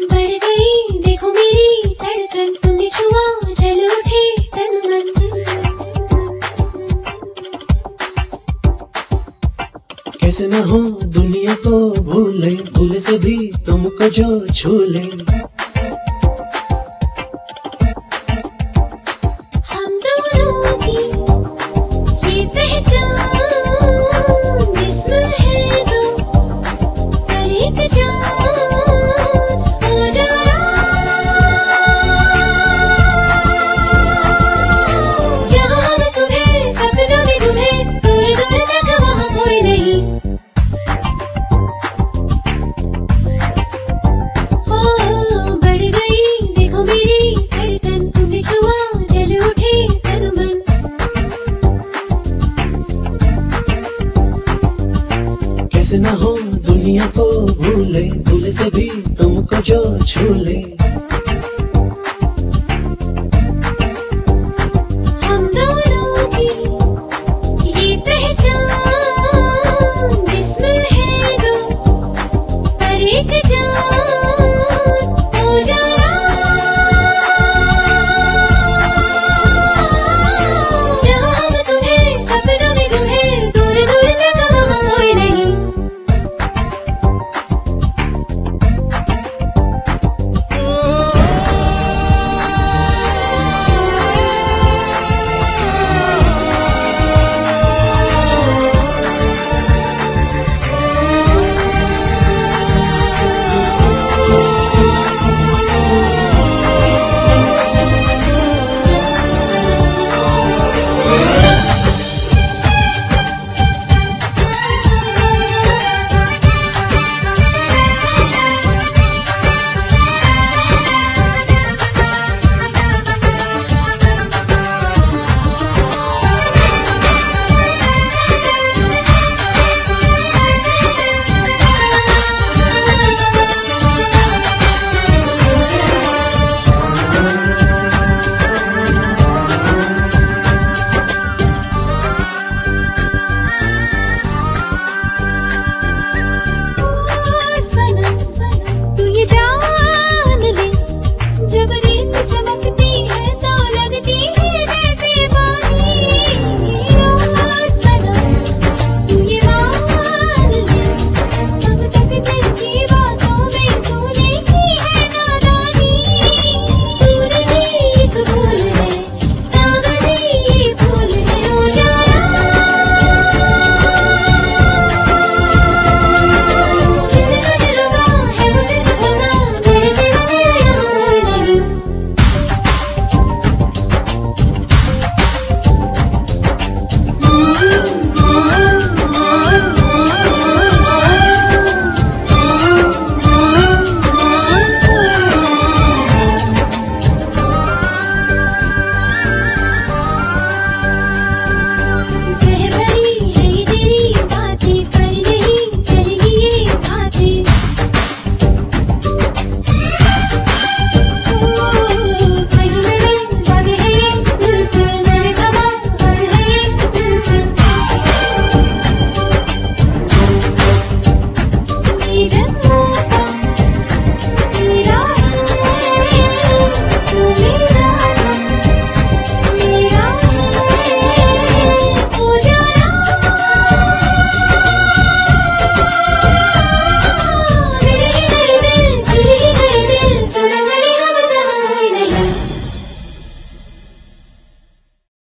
बढ़ गई, देखो मेरी धड़कन, तुमने छुआ, जल उठे तन मन कैसे ना हो दुनिया तो को भूले भूले से भी तुमको जो छू ले कैसे ना हो दुनिया को भूले भूले से भी तुमको जो छू ले